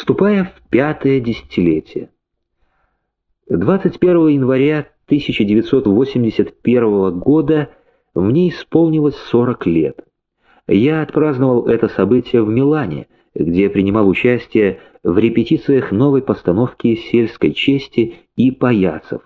вступая в пятое десятилетие. 21 января 1981 года мне исполнилось 40 лет. Я отпраздновал это событие в Милане, где принимал участие в репетициях новой постановки сельской чести и паяцев.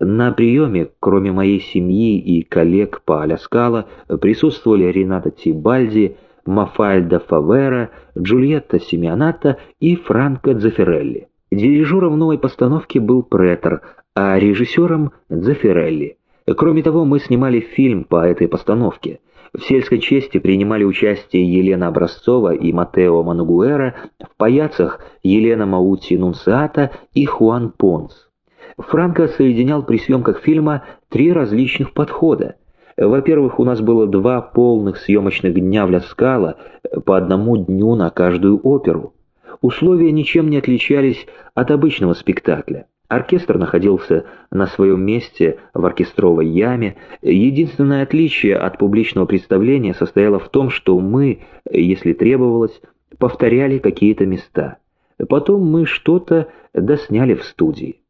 На приеме, кроме моей семьи и коллег по Аляскала, присутствовали Рената Тибальди, Мафальда Фавера, Джульетта Симеоната и Франко Дзефирелли. Дирижером новой постановки был Претор, а режиссером – Дзефирелли. Кроме того, мы снимали фильм по этой постановке. В сельской чести принимали участие Елена Образцова и Матео Манугуэра, в паяцах Елена Маути Нунциата и Хуан Понс. Франко соединял при съемках фильма три различных подхода – во-первых, у нас было два полных съемочных дня в Ляскало, по одному дню на каждую оперу. Условия ничем не отличались от обычного спектакля. Оркестр находился на своем месте в оркестровой яме. Единственное отличие от публичного представления состояло в том, что мы, если требовалось, повторяли какие-то места. Потом мы что-то досняли в студии.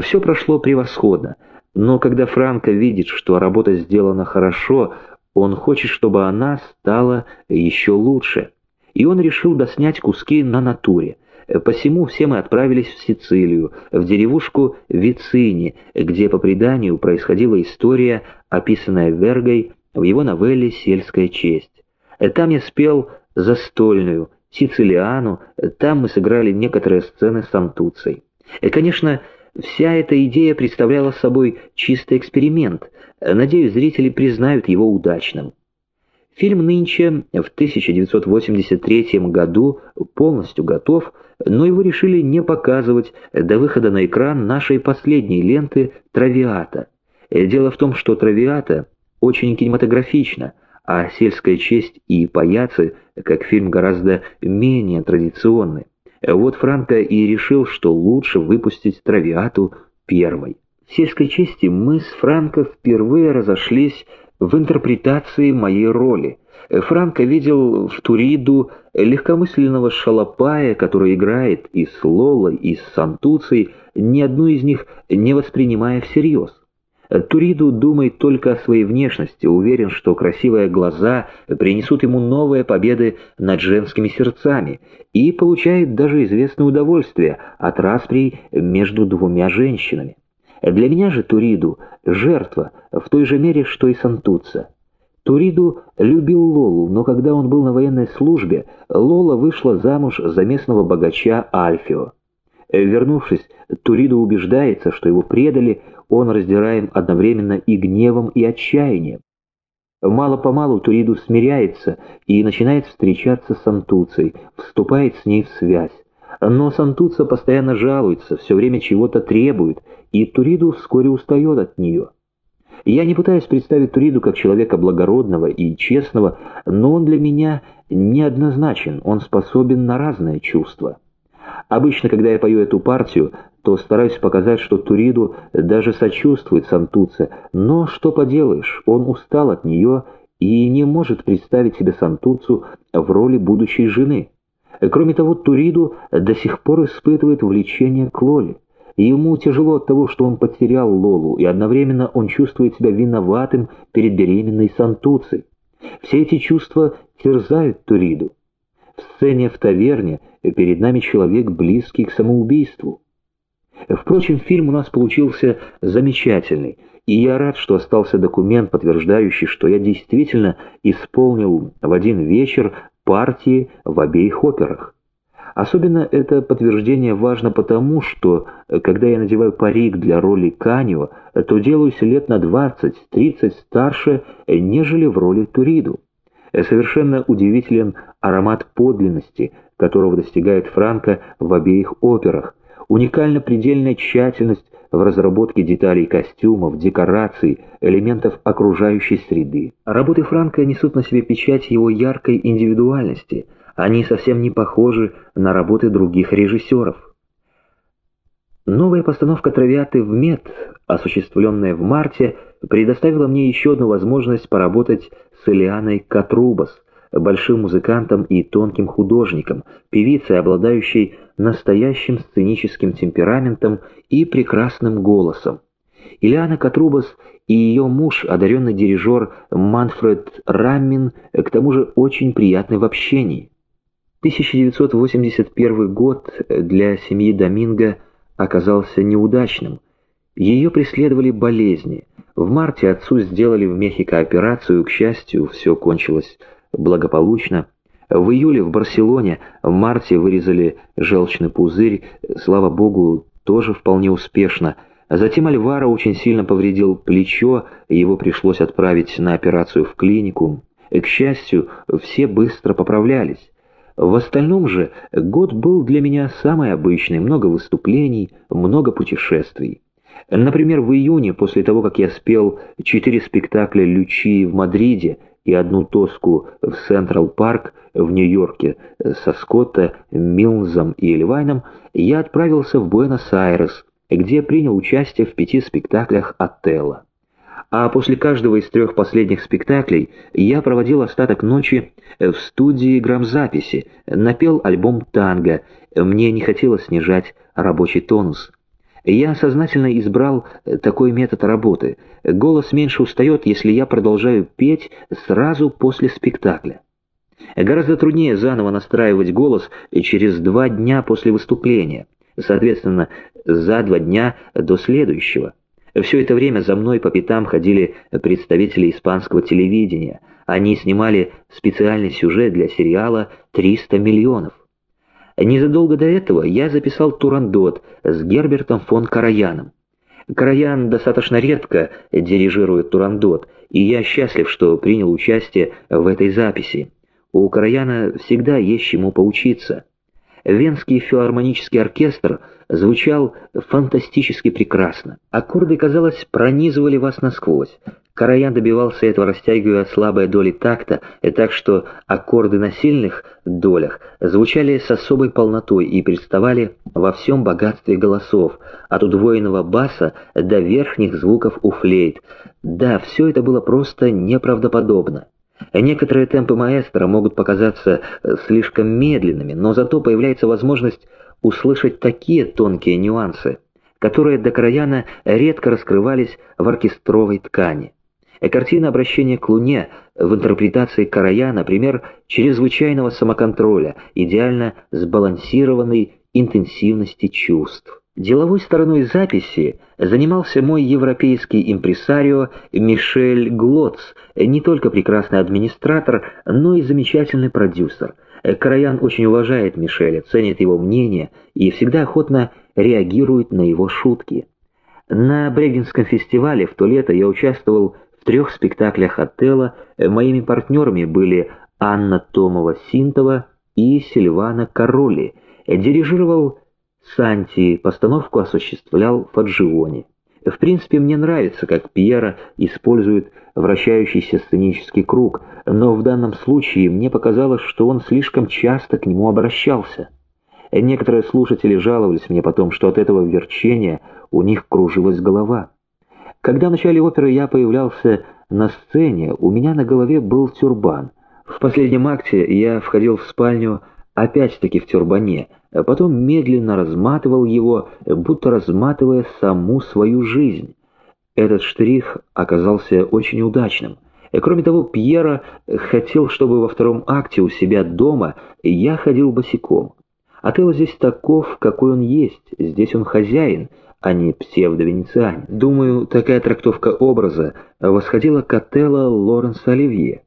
Все прошло превосходно. Но когда Франко видит, что работа сделана хорошо, он хочет, чтобы она стала еще лучше. И он решил доснять куски на натуре. Посему все мы отправились в Сицилию, в деревушку Вицини, где, по преданию, происходила история, описанная Вергой в его новелле «Сельская честь». Там я спел «Застольную», «Сицилиану», там мы сыграли некоторые сцены с Антуцей. Конечно, Вся эта идея представляла собой чистый эксперимент. Надеюсь, зрители признают его удачным. Фильм нынче, в 1983 году, полностью готов, но его решили не показывать до выхода на экран нашей последней ленты «Травиата». Дело в том, что «Травиата» очень кинематографична, а «Сельская честь» и «Паяцы» как фильм гораздо менее традиционный. Вот Франко и решил, что лучше выпустить Травиату первой. В сельской чести мы с Франко впервые разошлись в интерпретации моей роли. Франко видел в Туриду легкомысленного шалопая, который играет и с Лолой, и с Сантуцией, ни одну из них не воспринимая всерьез. Туриду думает только о своей внешности, уверен, что красивые глаза принесут ему новые победы над женскими сердцами, и получает даже известное удовольствие от расприй между двумя женщинами. Для меня же Туриду — жертва в той же мере, что и Сантуца. Туриду любил Лолу, но когда он был на военной службе, Лола вышла замуж за местного богача Альфио. Вернувшись, Туриду убеждается, что его предали, он раздираем одновременно и гневом, и отчаянием. Мало-помалу Туриду смиряется и начинает встречаться с Антуцей, вступает с ней в связь. Но Сантуца постоянно жалуется, все время чего-то требует, и Туриду вскоре устает от нее. Я не пытаюсь представить Туриду как человека благородного и честного, но он для меня неоднозначен, он способен на разные чувства. Обычно, когда я пою эту партию, то стараюсь показать, что Туриду даже сочувствует Сантуце, но что поделаешь, он устал от нее и не может представить себе Сантуцу в роли будущей жены. Кроме того, Туриду до сих пор испытывает влечение к Лоле. Ему тяжело от того, что он потерял Лолу, и одновременно он чувствует себя виноватым перед беременной Сантуцей. Все эти чувства терзают Туриду. В сцене в таверне перед нами человек, близкий к самоубийству. Впрочем, фильм у нас получился замечательный, и я рад, что остался документ, подтверждающий, что я действительно исполнил в один вечер партии в обеих операх. Особенно это подтверждение важно потому, что, когда я надеваю парик для роли Канио, то делаюсь лет на 20-30 старше, нежели в роли Туриду. Совершенно удивителен аромат подлинности, которого достигает Франко в обеих операх, Уникальна предельная тщательность в разработке деталей костюмов, декораций, элементов окружающей среды. Работы Франка несут на себе печать его яркой индивидуальности, они совсем не похожи на работы других режиссеров. Новая постановка «Травиаты» в МЕД, осуществленная в марте, предоставила мне еще одну возможность поработать с Элианой Катрубас, большим музыкантом и тонким художником, певицей, обладающей настоящим сценическим темпераментом и прекрасным голосом. Ильяна Катрубас и ее муж, одаренный дирижер Манфред Раммин, к тому же очень приятный в общении. 1981 год для семьи Доминго оказался неудачным. Ее преследовали болезни. В марте отцу сделали в Мехико операцию, к счастью, все кончилось благополучно. В июле в Барселоне, в марте вырезали желчный пузырь, слава богу, тоже вполне успешно. Затем Альвара очень сильно повредил плечо, его пришлось отправить на операцию в клинику. К счастью, все быстро поправлялись. В остальном же год был для меня самый обычный, много выступлений, много путешествий. Например, в июне, после того, как я спел четыре спектакля «Лючи» в Мадриде и одну тоску в Централ Парк в Нью-Йорке со Скотта, Милнзом и Эльвайном, я отправился в Буэнос-Айрес, где принял участие в пяти спектаклях «Отелло». А после каждого из трех последних спектаклей я проводил остаток ночи в студии грамзаписи, напел альбом танго, мне не хотелось снижать рабочий тонус. Я сознательно избрал такой метод работы. Голос меньше устает, если я продолжаю петь сразу после спектакля. Гораздо труднее заново настраивать голос через два дня после выступления, соответственно, за два дня до следующего. Все это время за мной по пятам ходили представители испанского телевидения. Они снимали специальный сюжет для сериала «300 миллионов». Незадолго до этого я записал турандот с Гербертом фон Караяном. Караян достаточно редко дирижирует турандот, и я счастлив, что принял участие в этой записи. У Караяна всегда есть чему поучиться. Венский филармонический оркестр звучал фантастически прекрасно. Аккорды, казалось, пронизывали вас насквозь. Караян добивался этого, растягивая слабые доли такта, и так что аккорды на сильных долях звучали с особой полнотой и представали во всем богатстве голосов, от удвоенного баса до верхних звуков у флейт. Да, все это было просто неправдоподобно. Некоторые темпы маэстро могут показаться слишком медленными, но зато появляется возможность услышать такие тонкие нюансы, которые до Краяна редко раскрывались в оркестровой ткани. Картина обращения к Луне в интерпретации Карая, например, чрезвычайного самоконтроля, идеально сбалансированной интенсивности чувств. Деловой стороной записи занимался мой европейский импресарио Мишель Глоц, не только прекрасный администратор, но и замечательный продюсер. Караян очень уважает Мишеля, ценит его мнение и всегда охотно реагирует на его шутки. На Брегинском фестивале в то лето я участвовал в трех спектаклях отеля моими партнерами были Анна Томова-Синтова и Сильвана Короли. Дирижировал Санти, постановку осуществлял Фаджиони. В принципе, мне нравится, как Пьера использует вращающийся сценический круг, но в данном случае мне показалось, что он слишком часто к нему обращался. Некоторые слушатели жаловались мне потом, что от этого верчения у них кружилась голова. Когда в начале оперы я появлялся на сцене, у меня на голове был тюрбан. В последнем акте я входил в спальню опять-таки в тюрбане, а потом медленно разматывал его, будто разматывая саму свою жизнь. Этот штрих оказался очень удачным. Кроме того, Пьера хотел, чтобы во втором акте у себя дома я ходил босиком. Отелло здесь таков, какой он есть, здесь он хозяин, а не псевдо-венецианин. Думаю, такая трактовка образа восходила к Отелло Лоренса Оливье.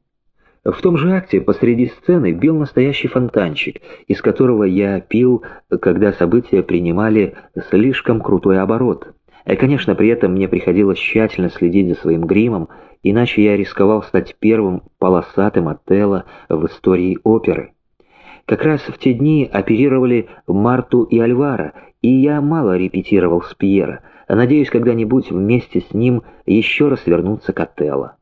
В том же акте посреди сцены бил настоящий фонтанчик, из которого я пил, когда события принимали слишком крутой оборот. И, конечно, при этом мне приходилось тщательно следить за своим гримом, иначе я рисковал стать первым полосатым Отелло в истории оперы. Как раз в те дни оперировали Марту и Альвара, и я мало репетировал с Пьера. Надеюсь, когда-нибудь вместе с ним еще раз вернуться к Отелло.